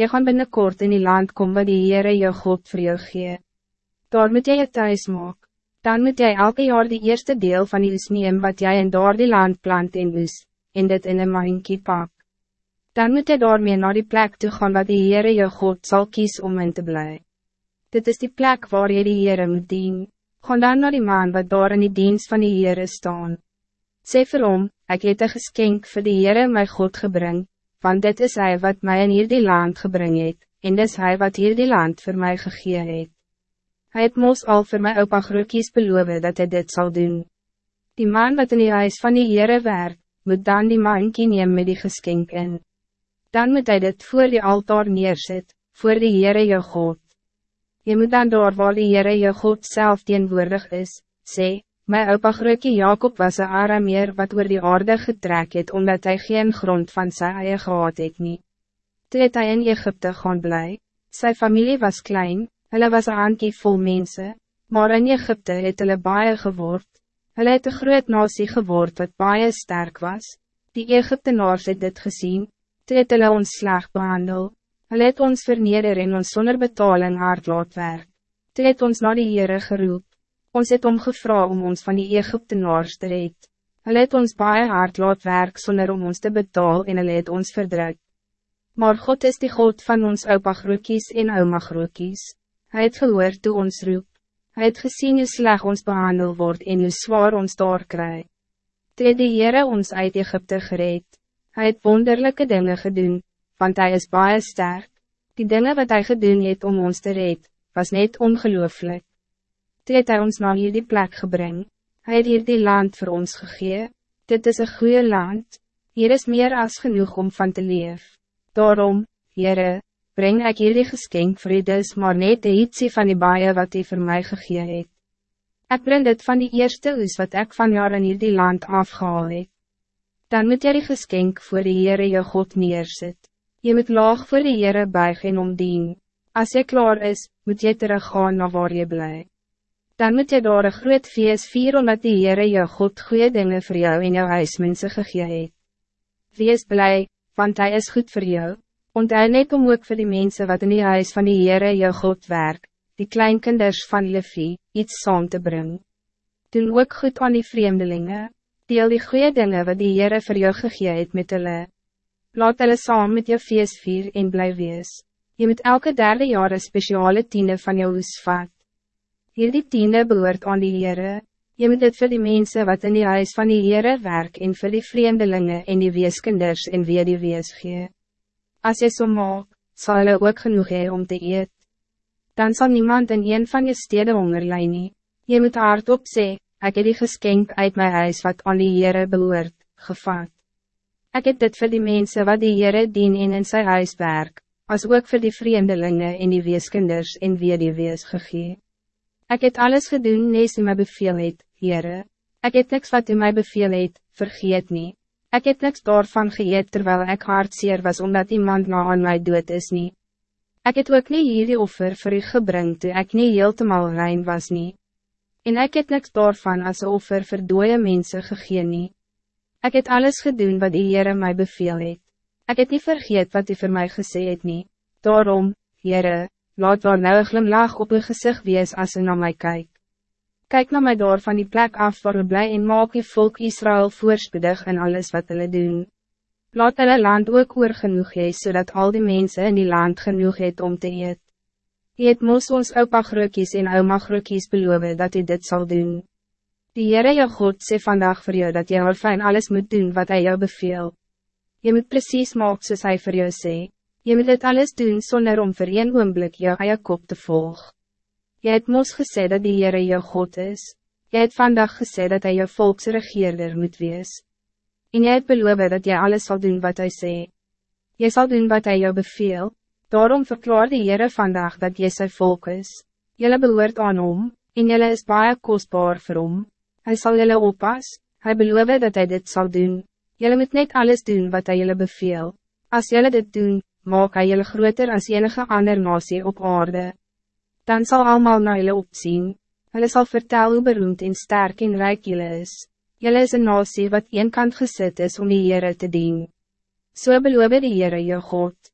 Je gaan binnenkort in die land komen wat die Heere jou God vir jou gee. Daar moet jy je thuis maak. Dan moet jy elke jaar die eerste deel van die oes neem wat jy in daar die land plant en oes, en dit in een marinkie pak. Dan moet jy daarmee naar die plek toe gaan wat die Heere jou God zal kies om in te blij. Dit is die plek waar jy die Heere moet dien. Gaan dan naar die man wat daar in die dienst van die Heere staan. Sê vir hom, ek het een geskenk vir die Heere my God gebring, want dit is hij wat mij in hierdie land gebring het, en dis hij wat hierdie land voor mij gegee het. Hij het mos al voor my opa groekies beloof dat hij dit zal doen. Die man wat in die huis van die Heere werk, moet dan die man neem met die geskenk in. Dan moet hij dit voor die altaar neerzet, voor die Heere jou God. Je moet dan door waar die Heere jou God zelf teenwoordig is, sê, My opa grootje Jacob was een Arameer wat oor die aarde getrek het, omdat hij geen grond van sy eie gehad het nie. Toe het hy in Egypte gaan bly, sy familie was klein, hulle was een aankie vol mense, maar in Egypte het hulle baie geword, hulle het een groot nasie geword wat baie sterk was, die Egyptenaars het dit gezien, toe het hulle ons sleg behandel, hulle het ons verneder en ons zonder betaling hard laat werk, toe het ons na die Heere geroep, Ons het om gevra om ons van die Egyptenaars te red. Hulle het ons baie hard laat werk sonder om ons te betaal en hulle het ons verdruk. Maar God is die God van ons opa groekies en oma groekies. Hij het gehoor toe ons roep. Hij het gezien hoe sleg ons behandel wordt en hoe zwaar ons daar kry. Toe het die Heere ons uit Egypte gereed. Hij het wonderlijke dingen gedaan, want hij is baie sterk. Die dingen wat hij gedaan het om ons te red, was net ongelooflijk. Toe het hy ons na hierdie plek gebring. Hy het hier die land voor ons gegee. Dit is een goede land. Hier is meer als genoeg om van te leef. Daarom, Heere, breng ik hierdie geskenk vir u dus maar net de ietsie van die baie wat hy voor mij gegee het. Ek breng dit van die eerste oes wat ik van jaar in hierdie land afgehaal het. Dan moet jy die geskenk voor die Heere jou God neerzet. Je moet laag voor die Heere buig en omdien. Als je klaar is, moet je teruggaan naar waar je blijft dan moet je daar een groot feest vier omdat die Heere jou God goede dingen voor jou en jou huismense gegee het. Wees blij, want hij is goed voor jou, onthou net om ook voor die mensen wat in die huis van die Heere jou God werk, die kleinkinders van Levi, iets saam te brengen. Doen ook goed aan die vreemdelingen, deel die goede dingen wat die Heere voor jou gegee het met hulle. Laat hulle saam met jou feest vier en bly wees. Je moet elke derde jaar een speciale tiende van jou hoes vat. Hierdie tiende behoort aan die Heere, jy moet dit vir die mensen wat in die huis van die Heere werk en vir die vreemdelingen en die weeskinders en weer die wees gee. As jy so maak, sal hulle ook genoeg hee om te eet. Dan zal niemand in een van je steden honger nie. Jy moet hardop sê, ek het die geskenk uit mijn huis wat aan die Heere behoort, gevat. Ik heb dit voor die mensen wat die Heere dien en in sy huis werk, als ook voor die vreemdelingen en die weeskinders en weer die wees gegee. Ik heb alles gedaan nees u my beveel het, Heere. Ek het niks wat u my beveel het, vergeet niet. Ik heb niks daarvan geëet terwijl ik hartseer was omdat iemand na aan my dood is niet. Ik heb ook niet hierdie offer vir u gebring toe ek nie heeltemal rein was niet. En ik heb niks daarvan als offer vir dooie mense gegee nie. Ek het alles gedaan wat die Heere my beveel het. Ik heb niet vergeet wat u voor mij gesê het nie. Daarom, Heere, laat daar nou een glimlach op uw gezicht wees als u naar mij kijkt. Kijk naar mij door van die plek af waar u blij en maak je volk Israël voorspoedig en alles wat hulle doen. Laat hulle land ook oor genoeg hee, zodat al die mensen in die land genoeg het om te eet. Je het moos ons opa groekies en oma groekies beloof dat hij dit zal doen. Die Heere jou God sê vandaag voor jou dat jy al fijn alles moet doen wat hij jou beveel. Je moet precies maak soos hy vir jou sê. Je moet dit alles doen zonder om voor een oomblik jou eie kop te volgen. Je het mos gesê dat die Heere jou God is. Je het vandaag gesê dat hij jou volksregeerder moet wees. En jy het beloof dat jy alles zal doen wat hij sê. Je zal doen wat hij jou beveel. Daarom verklaar die Heere vandaag dat jy sy volk is. Jylle behoort aan hom, en jylle is baie kostbaar vir hom. Hy sal jylle oppas, hy beloof dat hij dit zal doen. Jylle moet net alles doen wat hij jylle beveel. Als jylle dit doen, maak hy jylle groter as enige ander nasie op aarde. Dan zal allemaal na jylle opzien, hulle sal vertel hoe beroemd en sterk en rijk jylle is. Jylle is een nasie wat een kant gezet is om die Heere te dien. So beloof die Heere jou God.